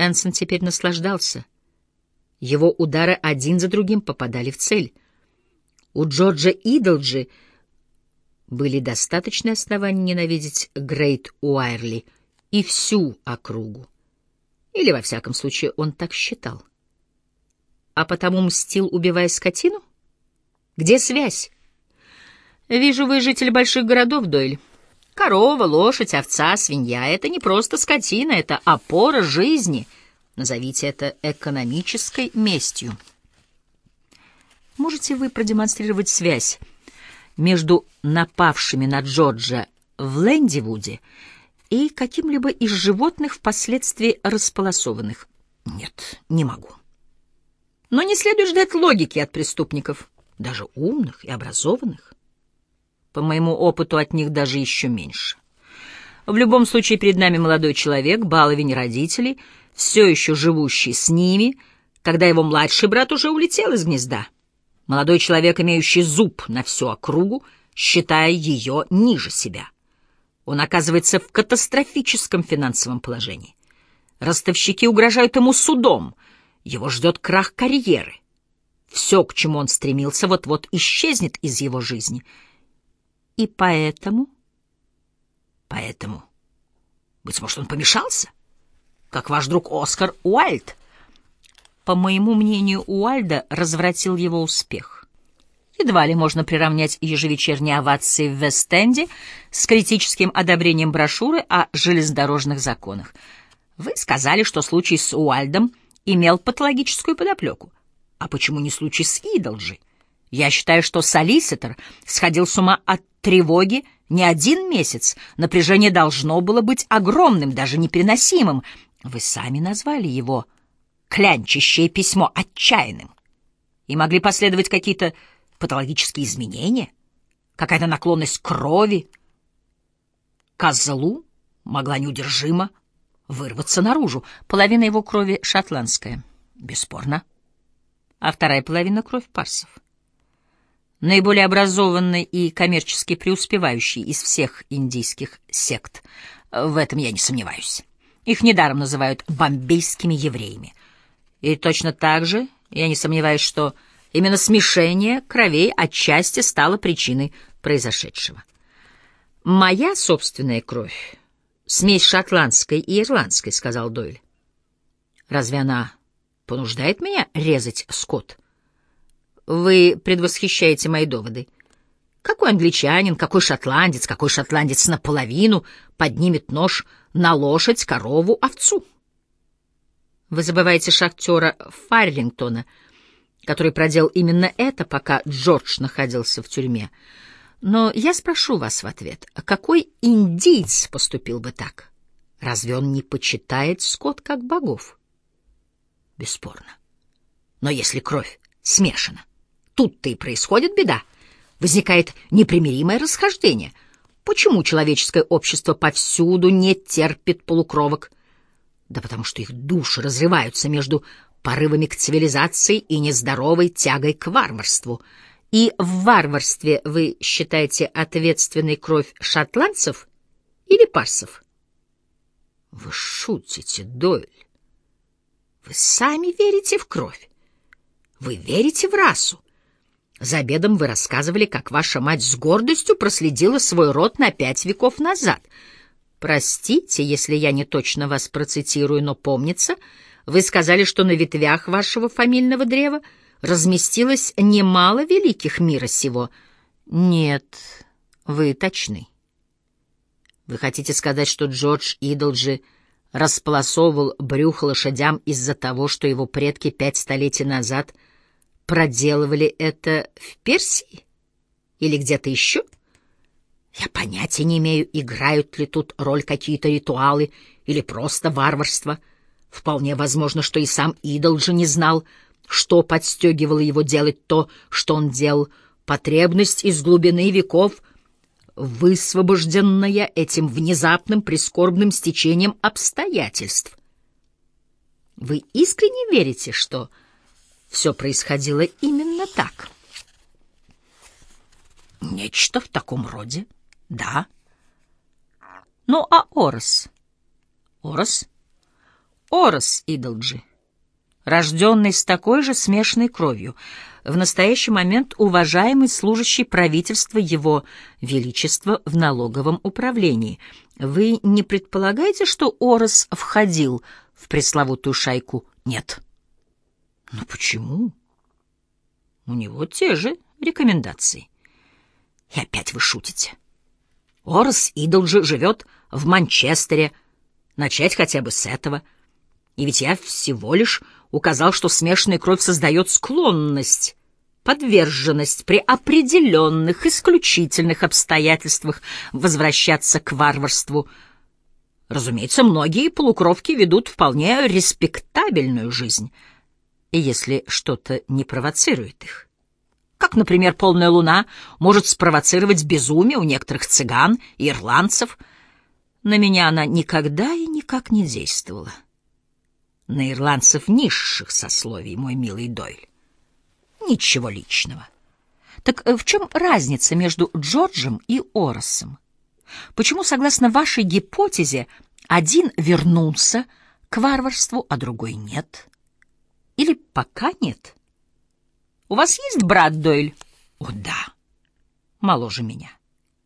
Энсон теперь наслаждался. Его удары один за другим попадали в цель. У Джорджа Идолджи были достаточные основания ненавидеть Грейт Уайрли и всю округу. Или, во всяком случае, он так считал. А потому мстил, убивая скотину? Где связь? Вижу, вы житель больших городов, Дойль. Корова, лошадь, овца, свинья — это не просто скотина, это опора жизни. Назовите это экономической местью. Можете вы продемонстрировать связь между напавшими на Джорджа в Лэндивуде и каким-либо из животных впоследствии располосованных? Нет, не могу. Но не следует ждать логики от преступников, даже умных и образованных. По моему опыту от них даже еще меньше. В любом случае перед нами молодой человек, баловень родителей, все еще живущий с ними, когда его младший брат уже улетел из гнезда. Молодой человек, имеющий зуб на всю округу, считая ее ниже себя. Он оказывается в катастрофическом финансовом положении. Ростовщики угрожают ему судом, его ждет крах карьеры. Все, к чему он стремился, вот-вот исчезнет из его жизни — и поэтому... Поэтому... Быть может, он помешался? Как ваш друг Оскар Уайльд. По моему мнению, Уальда развратил его успех. Едва ли можно приравнять ежевечерние овации в Вест-Энде с критическим одобрением брошюры о железнодорожных законах. Вы сказали, что случай с Уальдом имел патологическую подоплеку. А почему не случай с Идолджи? Я считаю, что солиситор сходил с ума от тревоги не один месяц. Напряжение должно было быть огромным, даже непереносимым. Вы сами назвали его клянчащее письмо отчаянным. И могли последовать какие-то патологические изменения, какая-то наклонность крови. Козлу могла неудержимо вырваться наружу. Половина его крови шотландская, бесспорно. А вторая половина — кровь парсов наиболее образованный и коммерчески преуспевающий из всех индийских сект. В этом я не сомневаюсь. Их недаром называют бомбейскими евреями. И точно так же я не сомневаюсь, что именно смешение кровей отчасти стало причиной произошедшего. «Моя собственная кровь — смесь шотландской и ирландской», — сказал Дойль. «Разве она понуждает меня резать скот?» Вы предвосхищаете мои доводы. Какой англичанин, какой шотландец, какой шотландец наполовину поднимет нож на лошадь, корову, овцу? Вы забываете шахтера Фарлингтона, который проделал именно это, пока Джордж находился в тюрьме. Но я спрошу вас в ответ, какой индийц поступил бы так? Разве он не почитает скот как богов? Бесспорно. Но если кровь смешана, Тут-то и происходит беда. Возникает непримиримое расхождение. Почему человеческое общество повсюду не терпит полукровок? Да потому что их души разрываются между порывами к цивилизации и нездоровой тягой к варварству. И в варварстве вы считаете ответственной кровь шотландцев или парсов? Вы шутите, Дойль. Вы сами верите в кровь. Вы верите в расу. За обедом вы рассказывали, как ваша мать с гордостью проследила свой род на пять веков назад. Простите, если я не точно вас процитирую, но помнится, вы сказали, что на ветвях вашего фамильного древа разместилось немало великих мира сего. Нет, вы точны. Вы хотите сказать, что Джордж Идолджи располосовывал брюхо лошадям из-за того, что его предки пять столетий назад — проделывали это в Персии или где-то еще? Я понятия не имею, играют ли тут роль какие-то ритуалы или просто варварство. Вполне возможно, что и сам идол же не знал, что подстегивало его делать то, что он делал, потребность из глубины веков, высвобожденная этим внезапным прискорбным стечением обстоятельств. Вы искренне верите, что все происходило именно так. Нечто в таком роде, да. Ну, а Орос? Орос? Орос Идолджи, рожденный с такой же смешанной кровью, в настоящий момент уважаемый служащий правительства Его Величества в налоговом управлении. Вы не предполагаете, что Орос входил в пресловутую шайку? Нет. Но почему? У него те же рекомендации. И опять вы шутите. Орос Идолджи живет в Манчестере. Начать хотя бы с этого. И ведь я всего лишь указал, что смешанная кровь создает склонность, подверженность при определенных исключительных обстоятельствах возвращаться к варварству. Разумеется, многие полукровки ведут вполне респектабельную жизнь, если что-то не провоцирует их. Как, например, полная луна может спровоцировать безумие у некоторых цыган и ирландцев. На меня она никогда и никак не действовала на ирландцев низших сословий, мой милый Дойль. Ничего личного. Так э, в чем разница между Джорджем и Оросом? Почему, согласно вашей гипотезе, один вернулся к варварству, а другой нет? Или пока нет? У вас есть брат Дойль? О, да. Моложе меня.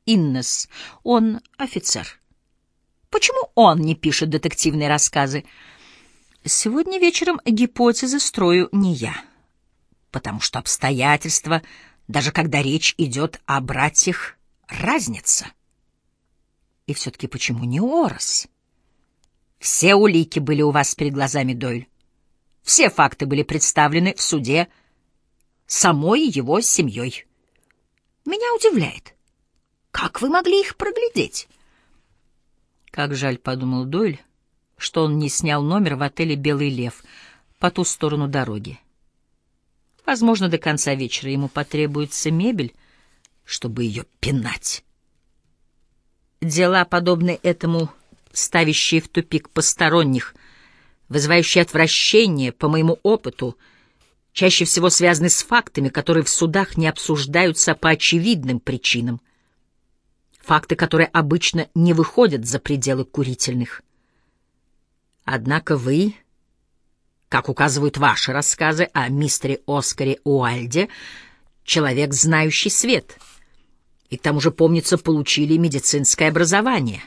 Иннес. Он офицер. Почему он не пишет детективные рассказы? Сегодня вечером гипотезы строю не я, потому что обстоятельства, даже когда речь идет о братьях, разница. И все-таки почему не Орос? Все улики были у вас перед глазами, Дойль. Все факты были представлены в суде самой его семьей. Меня удивляет, как вы могли их проглядеть? Как жаль, — подумал Дойль, — что он не снял номер в отеле «Белый лев» по ту сторону дороги. Возможно, до конца вечера ему потребуется мебель, чтобы ее пинать. Дела, подобные этому, ставящие в тупик посторонних, вызывающие отвращение, по моему опыту, чаще всего связаны с фактами, которые в судах не обсуждаются по очевидным причинам. Факты, которые обычно не выходят за пределы курительных. Однако вы, как указывают ваши рассказы о мистере Оскаре Уальде, человек, знающий свет, и к тому же, помнится, получили медицинское образование.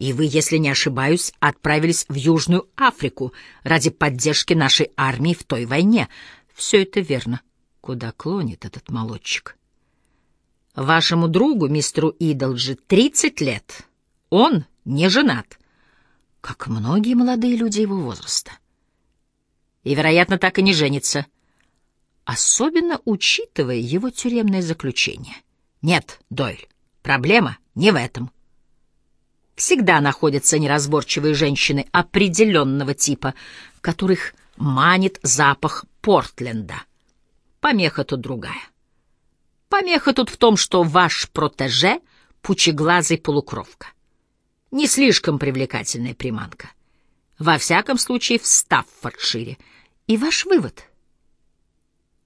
И вы, если не ошибаюсь, отправились в Южную Африку ради поддержки нашей армии в той войне. Все это верно. Куда клонит этот молодчик? Вашему другу, мистеру Идолджи, 30 лет. Он не женат как многие молодые люди его возраста. И, вероятно, так и не женится, особенно учитывая его тюремное заключение. Нет, Дойль, проблема не в этом. Всегда находятся неразборчивые женщины определенного типа, которых манит запах Портленда. Помеха тут другая. Помеха тут в том, что ваш протеже — пучеглазый полукровка не слишком привлекательная приманка. Во всяком случае, в Стаффордшире. И ваш вывод —